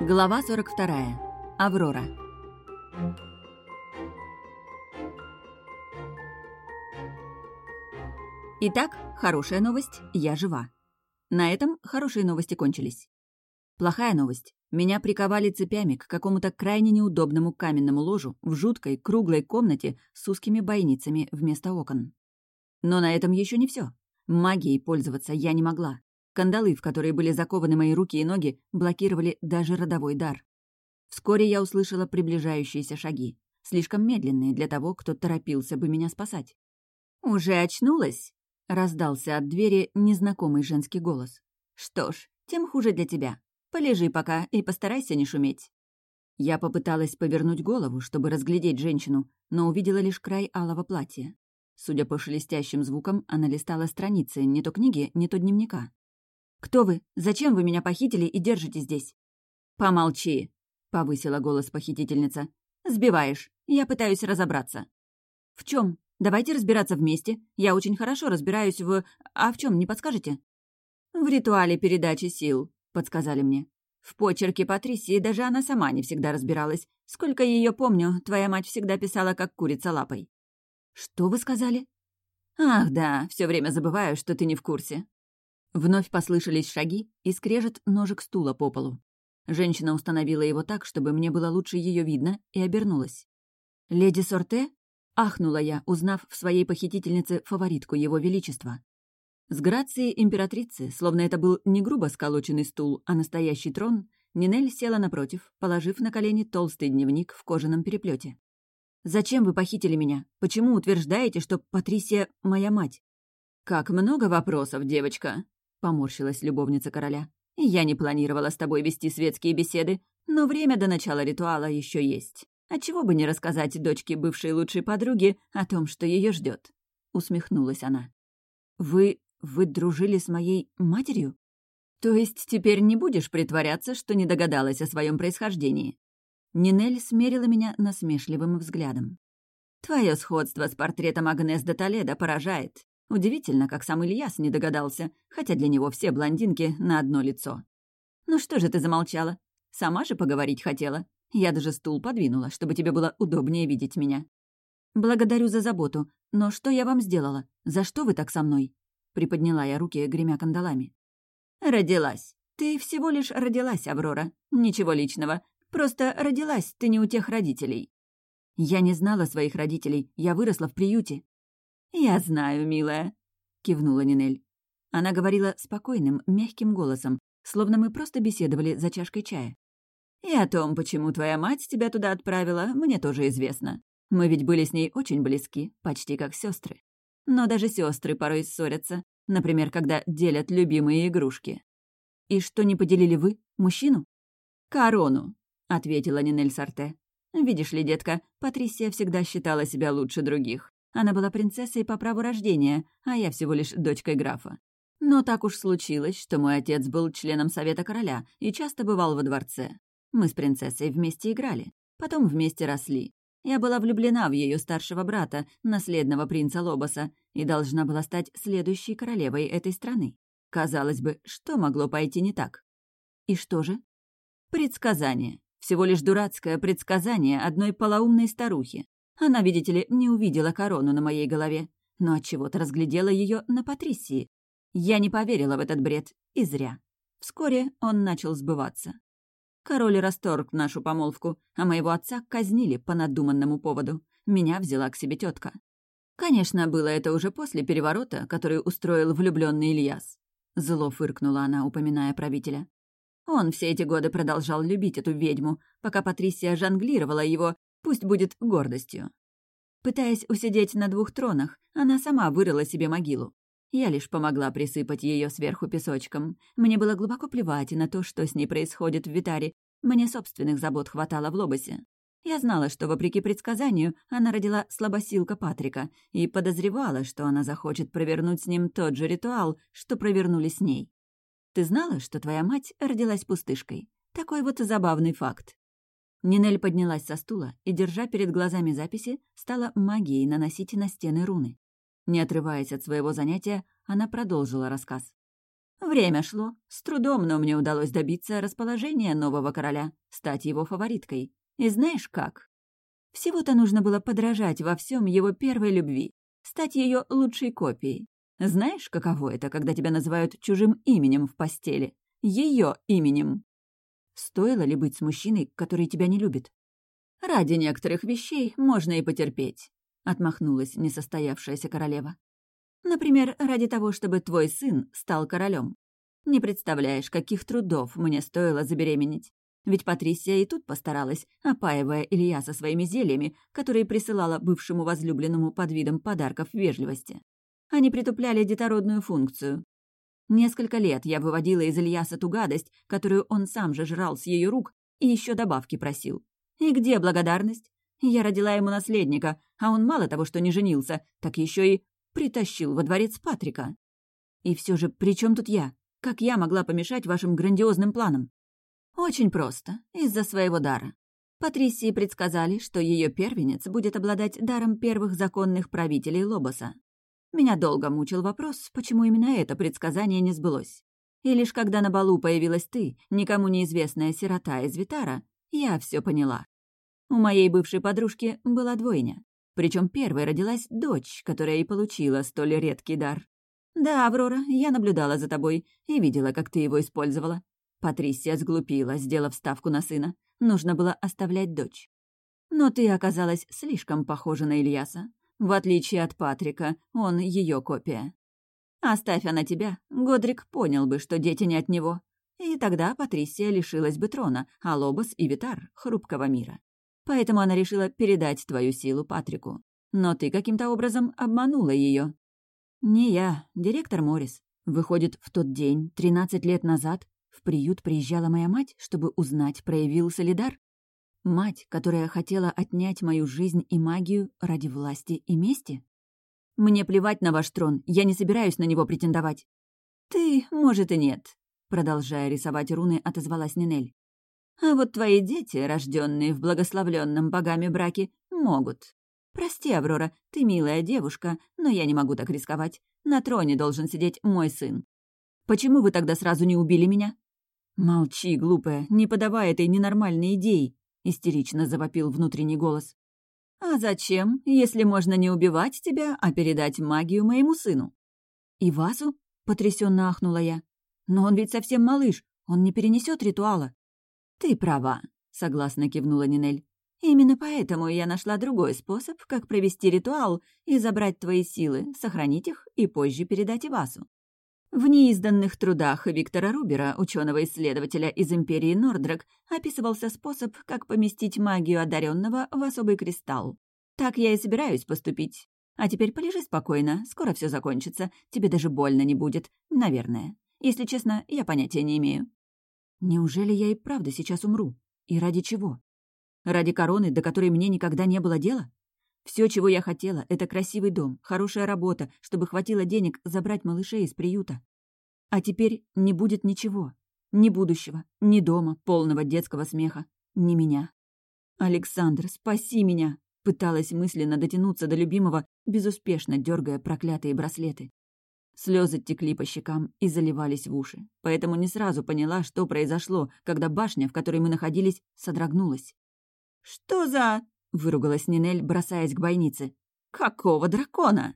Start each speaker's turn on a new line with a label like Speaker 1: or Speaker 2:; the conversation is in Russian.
Speaker 1: Глава 42. Аврора. Итак, хорошая новость — я жива. На этом хорошие новости кончились. Плохая новость. Меня приковали цепями к какому-то крайне неудобному каменному ложу в жуткой круглой комнате с узкими бойницами вместо окон. Но на этом еще не все. Магией пользоваться я не могла. Кандалы, в которые были закованы мои руки и ноги, блокировали даже родовой дар. Вскоре я услышала приближающиеся шаги, слишком медленные для того, кто торопился бы меня спасать. «Уже очнулась?» — раздался от двери незнакомый женский голос. «Что ж, тем хуже для тебя. Полежи пока и постарайся не шуметь». Я попыталась повернуть голову, чтобы разглядеть женщину, но увидела лишь край алого платья. Судя по шелестящим звукам, она листала страницы не то книги, не то дневника. «Кто вы? Зачем вы меня похитили и держите здесь?» «Помолчи!» — повысила голос похитительница. «Сбиваешь. Я пытаюсь разобраться». «В чем? Давайте разбираться вместе. Я очень хорошо разбираюсь в... А в чем, не подскажете?» «В ритуале передачи сил», — подсказали мне. В почерке Патрисии даже она сама не всегда разбиралась. Сколько ее помню, твоя мать всегда писала, как курица лапой. «Что вы сказали?» «Ах, да, все время забываю, что ты не в курсе. Вновь послышались шаги и скрежет ножек стула по полу. Женщина установила его так, чтобы мне было лучше ее видно, и обернулась. «Леди Сорте?» — ахнула я, узнав в своей похитительнице фаворитку Его Величества. С грацией императрицы, словно это был не грубо сколоченный стул, а настоящий трон, Нинель села напротив, положив на колени толстый дневник в кожаном переплете. «Зачем вы похитили меня? Почему утверждаете, что Патрисия — моя мать?» «Как много вопросов, девочка!» — поморщилась любовница короля. «Я не планировала с тобой вести светские беседы, но время до начала ритуала еще есть. Отчего бы не рассказать дочке бывшей лучшей подруги о том, что ее ждет? усмехнулась она. «Вы... вы дружили с моей матерью? То есть теперь не будешь притворяться, что не догадалась о своем происхождении?» Нинель смерила меня насмешливым взглядом. «Твое сходство с портретом Агнес де Толедо поражает. Удивительно, как сам Ильяс не догадался, хотя для него все блондинки на одно лицо. «Ну что же ты замолчала? Сама же поговорить хотела. Я даже стул подвинула, чтобы тебе было удобнее видеть меня». «Благодарю за заботу, но что я вам сделала? За что вы так со мной?» Приподняла я руки, гремя кандалами. «Родилась. Ты всего лишь родилась, Аврора. Ничего личного. Просто родилась ты не у тех родителей». «Я не знала своих родителей. Я выросла в приюте». «Я знаю, милая», — кивнула Нинель. Она говорила спокойным, мягким голосом, словно мы просто беседовали за чашкой чая. «И о том, почему твоя мать тебя туда отправила, мне тоже известно. Мы ведь были с ней очень близки, почти как сестры. Но даже сестры порой ссорятся, например, когда делят любимые игрушки. «И что не поделили вы? Мужчину?» «Корону», — ответила Нинель Сарте. «Видишь ли, детка, Патрисия всегда считала себя лучше других. Она была принцессой по праву рождения, а я всего лишь дочкой графа. Но так уж случилось, что мой отец был членом Совета Короля и часто бывал во дворце. Мы с принцессой вместе играли, потом вместе росли. Я была влюблена в ее старшего брата, наследного принца Лобоса, и должна была стать следующей королевой этой страны. Казалось бы, что могло пойти не так? И что же? Предсказание. Всего лишь дурацкое предсказание одной полоумной старухи. Она, видите ли, не увидела корону на моей голове, но от чего то разглядела ее на Патрисии. Я не поверила в этот бред, и зря. Вскоре он начал сбываться. Король расторг нашу помолвку, а моего отца казнили по надуманному поводу. Меня взяла к себе тетка. Конечно, было это уже после переворота, который устроил влюбленный Ильяс. Зло фыркнула она, упоминая правителя. Он все эти годы продолжал любить эту ведьму, пока Патрисия жонглировала его Пусть будет гордостью. Пытаясь усидеть на двух тронах, она сама вырыла себе могилу. Я лишь помогла присыпать ее сверху песочком. Мне было глубоко плевать на то, что с ней происходит в Витаре. Мне собственных забот хватало в Лобосе. Я знала, что, вопреки предсказанию, она родила слабосилка Патрика и подозревала, что она захочет провернуть с ним тот же ритуал, что провернули с ней. Ты знала, что твоя мать родилась пустышкой? Такой вот забавный факт. Нинель поднялась со стула и, держа перед глазами записи, стала магией наносить на стены руны. Не отрываясь от своего занятия, она продолжила рассказ. Время шло. С трудом, но мне удалось добиться расположения нового короля, стать его фавориткой. И знаешь как? Всего-то нужно было подражать во всем его первой любви, стать ее лучшей копией. Знаешь, каково это, когда тебя называют чужим именем в постели? Ее именем. Стоило ли быть с мужчиной, который тебя не любит? Ради некоторых вещей можно и потерпеть, отмахнулась несостоявшаяся королева. Например, ради того, чтобы твой сын стал королем. Не представляешь, каких трудов мне стоило забеременеть. Ведь Патрисия и тут постаралась, опаивая Илья со своими зельями, которые присылала бывшему возлюбленному под видом подарков вежливости. Они притупляли детородную функцию. Несколько лет я выводила из Ильяса ту гадость, которую он сам же жрал с ее рук и еще добавки просил. И где благодарность? Я родила ему наследника, а он мало того, что не женился, так еще и притащил во дворец Патрика. И все же, при чем тут я? Как я могла помешать вашим грандиозным планам? Очень просто, из-за своего дара. Патрисии предсказали, что ее первенец будет обладать даром первых законных правителей Лобоса. Меня долго мучил вопрос, почему именно это предсказание не сбылось. И лишь когда на балу появилась ты, никому неизвестная сирота из Витара, я все поняла. У моей бывшей подружки была двойня. Причем первой родилась дочь, которая и получила столь редкий дар. Да, Аврора, я наблюдала за тобой и видела, как ты его использовала. Патрисия сглупила, сделав ставку на сына. Нужно было оставлять дочь. Но ты оказалась слишком похожа на Ильяса. В отличие от Патрика, он ее копия. Оставь она тебя, Годрик понял бы, что дети не от него. И тогда Патрисия лишилась бы трона, а Лобос и Витар — хрупкого мира. Поэтому она решила передать твою силу Патрику. Но ты каким-то образом обманула ее. Не я, директор Моррис. Выходит, в тот день, 13 лет назад, в приют приезжала моя мать, чтобы узнать, проявился ли дар? Мать, которая хотела отнять мою жизнь и магию ради власти и мести? Мне плевать на ваш трон, я не собираюсь на него претендовать. Ты, может, и нет, продолжая рисовать руны, отозвалась Нинель. А вот твои дети, рожденные в благословленном богами браке, могут. Прости, Аврора, ты милая девушка, но я не могу так рисковать. На троне должен сидеть мой сын. Почему вы тогда сразу не убили меня? «Молчи, глупая, не подавай этой ненормальной идеи», — истерично завопил внутренний голос. «А зачем, если можно не убивать тебя, а передать магию моему сыну?» «И Васу?» — потрясенно ахнула я. «Но он ведь совсем малыш, он не перенесет ритуала». «Ты права», — согласно кивнула Нинель. «Именно поэтому я нашла другой способ, как провести ритуал и забрать твои силы, сохранить их и позже передать Ивасу. В неизданных трудах Виктора Рубера, ученого-исследователя из империи Нордрак, описывался способ, как поместить магию одаренного в особый кристалл. Так я и собираюсь поступить. А теперь полежи спокойно, скоро все закончится, тебе даже больно не будет, наверное. Если честно, я понятия не имею. Неужели я и правда сейчас умру? И ради чего? Ради короны, до которой мне никогда не было дела? Все, чего я хотела, это красивый дом, хорошая работа, чтобы хватило денег забрать малышей из приюта. А теперь не будет ничего. Ни будущего, ни дома, полного детского смеха, ни меня. «Александр, спаси меня!» Пыталась мысленно дотянуться до любимого, безуспешно дергая проклятые браслеты. Слезы текли по щекам и заливались в уши, поэтому не сразу поняла, что произошло, когда башня, в которой мы находились, содрогнулась. «Что за...» — выругалась Нинель, бросаясь к бойнице. «Какого дракона?»